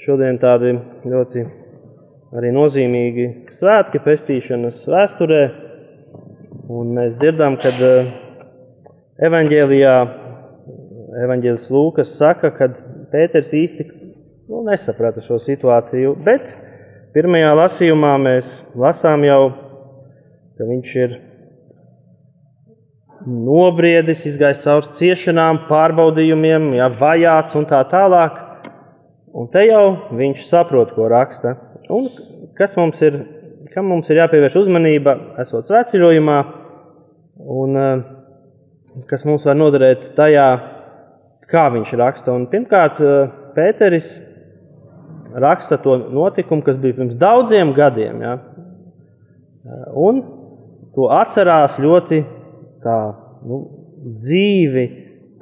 šodien tādi ļoti arī nozīmīgi svētki pestīšanas vēsturē. Un mēs dzirdam, ka evaņģēlijā, evaņģēlis Lūkas saka, ka Pēters īsti nu, nesaprata šo situāciju, bet pirmajā lasījumā mēs lasām jau, ka viņš ir nobriedis, izgājis cauri ciešanām, pārbaudījumiem, jā, vajāts un tā tālāk. Un te jau viņš saprot, ko raksta. Un kas mums ir, kam mums ir jāpievērš uzmanība, esot sveceļojumā, un eh, kas mums var noderēt tajā, kā viņš raksta. Un pirmkārt, eh, Pēteris raksta to notikumu, kas bija pirms daudziem gadiem. Ja? Un to atcerās ļoti tā nu, dzīvi,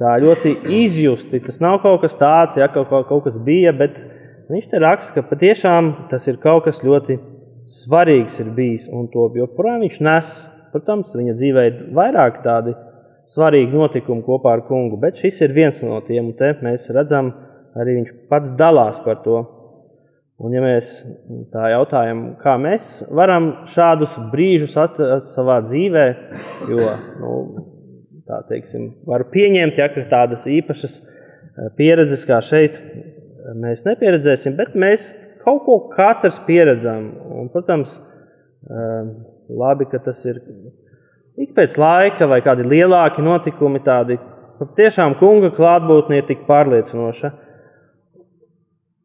tā ļoti izjusti. Tas nav kaut kas tāds, ja kaut, kaut kas bija, bet viņš te raksta, ka patiešām tas ir kaut kas ļoti svarīgs ir bijis un to joprojām viņš nes. Protams, viņa dzīvē ir vairāk tādi svarīgi notikumi kopā ar kungu, bet šis ir viens no tiem, un te mēs redzam, arī viņš pats dalās par to. Un, ja mēs tā jautājam, kā mēs varam šādus brīžus atrast savā dzīvē, jo nu, tā teiksim, var pieņemt, ja tādas īpašas eh, pieredzes kā šeit mēs nepieredzēsim, bet mēs kaut ko katrs pieredzam. Un, protams, eh, labi, ka tas ir ik pēc laika vai kādi lielāki notikumi, tādi patiešām kunga klātbūtne ir tik pārliecinoša.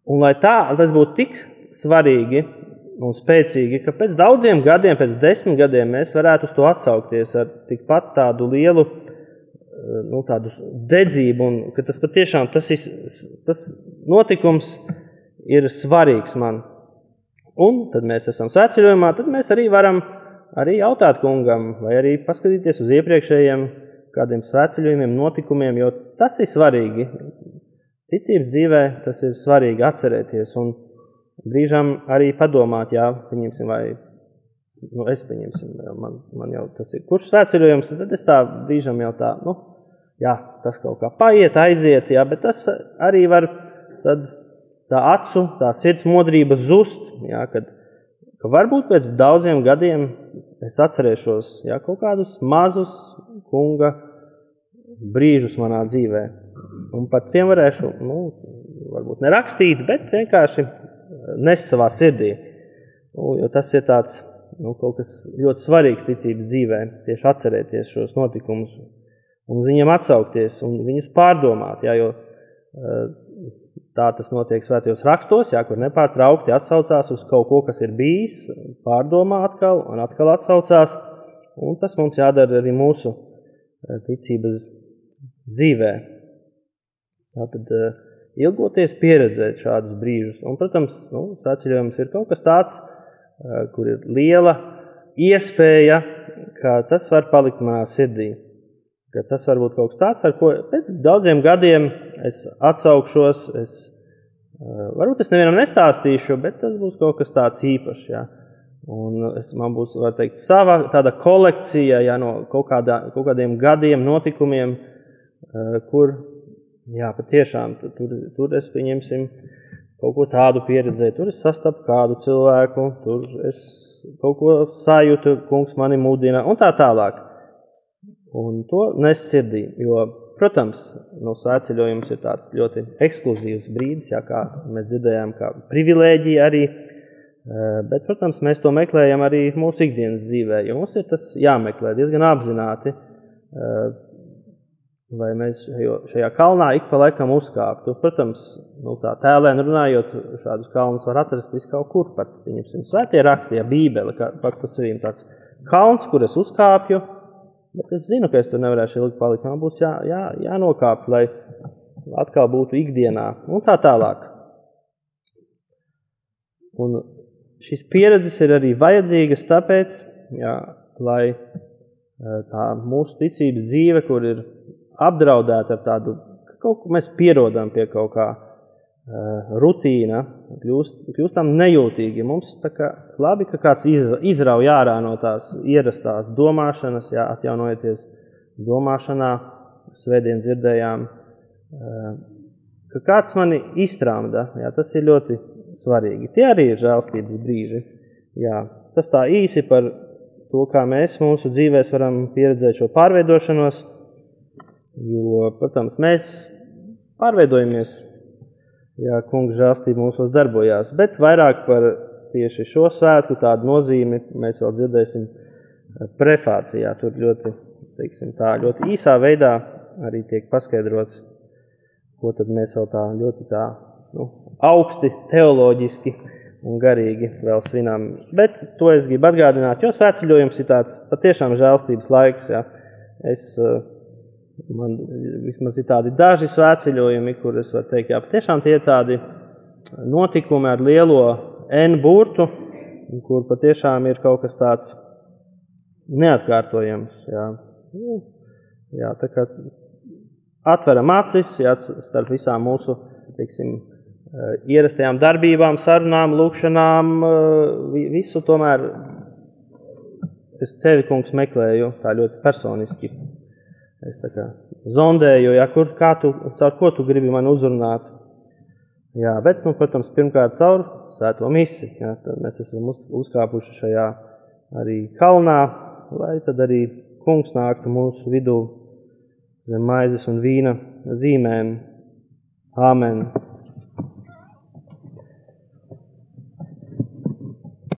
Un lai tā, tas būtu tik svarīgi un spēcīgi, ka pēc daudziem gadiem, pēc desmit gadiem, mēs varētu uz to atsaukties ar tikpat tādu lielu nu, tādu dedzību, un ka tas patiešām tas, ir, tas notikums ir svarīgs man. Un tad mēs esam sveceļojumā, tad mēs arī varam arī jautāt kungam, vai arī paskatīties uz iepriekšējiem kādiem sveceļojumiem, notikumiem, jo tas ir svarīgi. Ticības dzīvē tas ir svarīgi atcerēties un brīžām arī padomāt, jā, pieņemsim, vai nu, es pieņemsim, man, man jau tas ir. Kurš svētceļojums, tad es tā brīžam jau tā, nu, jā, tas kaut kā paiet, aiziet, jā, bet tas arī var tad tā acu, tā sirds modrība zust, jā, kad, ka varbūt pēc daudziem gadiem es atcerēšos, jā, kaut kādus mazus kunga brīžus manā dzīvēm. Un par tiem varēšu, nu, varbūt nerakstīt, bet vienkārši nest savā sirdī. Nu, jo tas ir tāds, nu, kaut kas ļoti svarīgs ticības dzīvē, tieši atcerēties šos notikumus un uz viņiem atsaukties un viņus pārdomāt. Jā, jo tā tas notiek svētajos rakstos, jā, kur nepārtraukti atsaucās uz kaut ko, kas ir bijis, pārdomā atkal un atkal atsaucās. Un tas mums jādara arī mūsu ticības dzīvē. Tātad ilgoties pieredzēt šādus brīžus. Un, protams, nu, svētceļojums ir kaut kas tāds, eh, kur ir liela iespēja, ka tas var palikt manā sirdī. Ka tas var būt kaut kas tāds, ar ko pēc daudziem gadiem es atsaukšos. Es, varbūt es nevienam nestāstīšu, bet tas būs kaut kas tāds īpašs. Ja. Un es, man būs teikt, sava kolekcija ja, no kaut, kādā, kaut kādiem gadiem, notikumiem, kur Jā, patiešām tur, tur es pieņemsim kaut ko tādu pieredzēju. Tur es sastapu kādu cilvēku, tur es kaut ko sajūtu, kungs mani mudina un tā tālāk. Un to nes sirdī, jo, protams, no svētceļojums ir tāds ļoti ekskluzīvs brīdis, jā, kā mēs dzirdējām, kā privilēģija arī, eh, bet, protams, mēs to meklējam arī mūsu ikdienas dzīvē, jo mums ir tas jāmeklē diezgan apzināti lai mēs šajā kalnā ik pa laikam uzkāptu. Protams, nu, tā tēlēni runājot, šādus kalnus var atrast kaut kur, pat pieņemsim svētie raksti, ja bībele, kā pats par sevi tāds kalns, kur es uzkāpju, bet es zinu, ka es tur nevarēšu ilgi palikt. Man būs jā, jā, jānokāp, lai atkal būtu ikdienā un tā tālāk. Un šīs pieredzes ir arī vajadzīgas tāpēc, jā, lai eh, tā mūsu ticības dzīve, kur ir apdraudēti ar tādu, ka kaut ko mēs pierodam pie kaut kā uh, rutīna, kļūst, kļūstam nejūtīgi. Mums tā kā labi, ka kāds izrauj ārā no tās ierastās domāšanas, jā, atjaunojoties domāšanā, svētdien dzirdējām, uh, ka kāds mani iztrāmda. Jā, tas ir ļoti svarīgi. Tie arī ir žēlstības brīži. Jā, tas tā īsi par to, kā mēs mūsu dzīvēs varam pieredzēt šo pārveidošanos. Jo, protams, mēs pārveidojamies, ja kungs žēlstība mūsos darbojās, bet vairāk par tieši šo svētku tādu nozīmi mēs vēl dzirdēsim prefācijā. Tur ļoti, teiksim, tā, ļoti īsā veidā arī tiek paskaidrots, ko tad mēs vēl tā ļoti tā, nu, augsti teoloģiski un garīgi vēl svinām. Bet to es gribu atgādināt, jo svētceļojums ir tāds patiešām žēlstības laiks. Ja. Es, eh, man vismaz ir tādi daži svētceļojumi, kur es varu teikt, jā, patiešām tie ir tādi notikumi ar lielo N burtu, kur patiešām ir kaut kas tāds neatkārtojams. Jā. Nu, jā, tā kā atveram acis jā, starp visām mūsu teiksim, Eh, ierastajām darbībām, sarunām, lūkšanām, eh, visu tomēr es tevi, kungs, meklēju tā ļoti personiski. Es tā kā zondēju, ja, kur, tu, caur ko tu gribi man uzrunāt. Jā, bet, nu, protams, pirmkārt caur svēto misi. Tad mēs esam uz, uzkāpuši šajā arī kalnā, lai tad arī kungs nāktu mūsu vidū zem maizes un vīna zīmēm. Āmen!